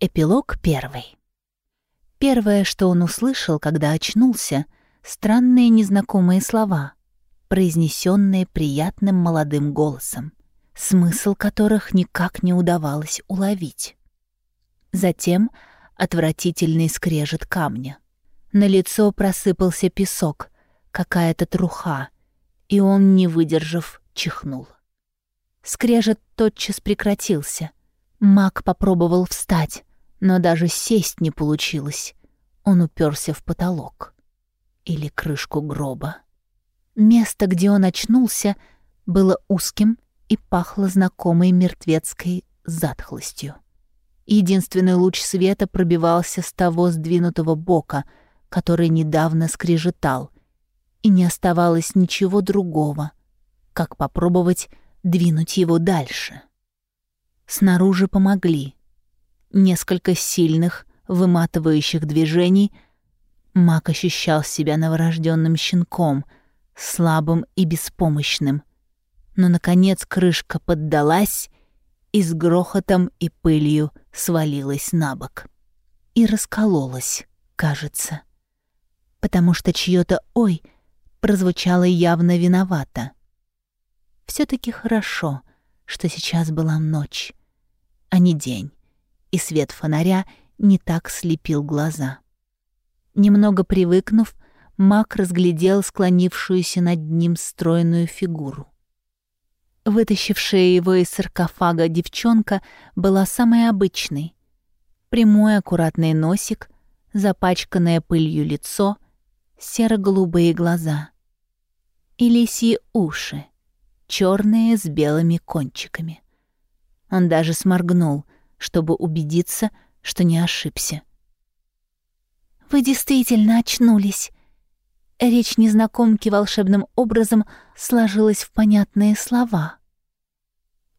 Эпилог первый. Первое, что он услышал, когда очнулся, странные незнакомые слова, произнесенные приятным молодым голосом, смысл которых никак не удавалось уловить. Затем отвратительный скрежет камня. На лицо просыпался песок, какая-то труха, и он, не выдержав, чихнул. Скрежет тотчас прекратился. Маг попробовал встать, но даже сесть не получилось. Он уперся в потолок. Или крышку гроба. Место, где он очнулся, было узким и пахло знакомой мертвецкой затхлостью. Единственный луч света пробивался с того сдвинутого бока, который недавно скрежетал, и не оставалось ничего другого, как попробовать двинуть его дальше. Снаружи помогли — несколько сильных, выматывающих движений, Мак ощущал себя новорожденным щенком, слабым и беспомощным. Но, наконец, крышка поддалась и с грохотом и пылью свалилась на бок. И раскололась, кажется. Потому что чьё-то «ой» прозвучало явно виновато. все таки хорошо, что сейчас была ночь, а не день и свет фонаря не так слепил глаза. Немного привыкнув, Мак разглядел склонившуюся над ним стройную фигуру. Вытащившая его из саркофага девчонка была самой обычной. Прямой аккуратный носик, запачканное пылью лицо, серо-голубые глаза. И лисьи уши, черные с белыми кончиками. Он даже сморгнул — чтобы убедиться, что не ошибся. «Вы действительно очнулись!» Речь незнакомки волшебным образом сложилась в понятные слова.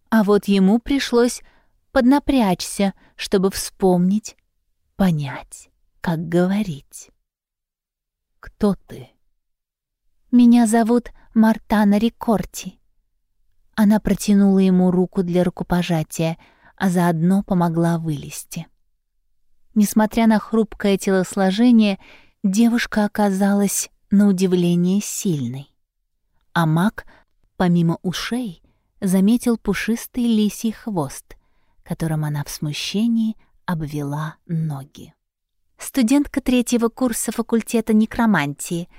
А вот ему пришлось поднапрячься, чтобы вспомнить, понять, как говорить. «Кто ты?» «Меня зовут Мартана Рикорти». Она протянула ему руку для рукопожатия — а заодно помогла вылезти. Несмотря на хрупкое телосложение, девушка оказалась на удивление сильной. А маг, помимо ушей, заметил пушистый лисий хвост, которым она в смущении обвела ноги. «Студентка третьего курса факультета некромантии.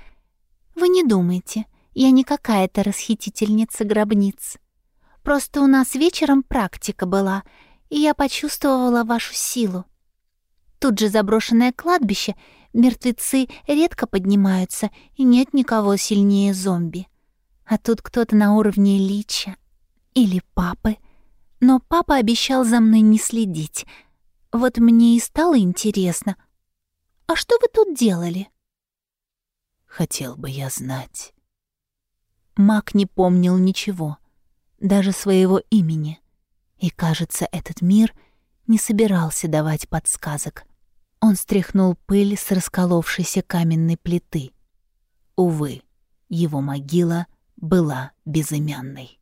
Вы не думайте, я не какая-то расхитительница гробниц. Просто у нас вечером практика была — и я почувствовала вашу силу. Тут же заброшенное кладбище, мертвецы редко поднимаются, и нет никого сильнее зомби. А тут кто-то на уровне лича или папы. Но папа обещал за мной не следить. Вот мне и стало интересно. А что вы тут делали? Хотел бы я знать. Мак не помнил ничего, даже своего имени. И, кажется, этот мир не собирался давать подсказок. Он стряхнул пыль с расколовшейся каменной плиты. Увы, его могила была безымянной.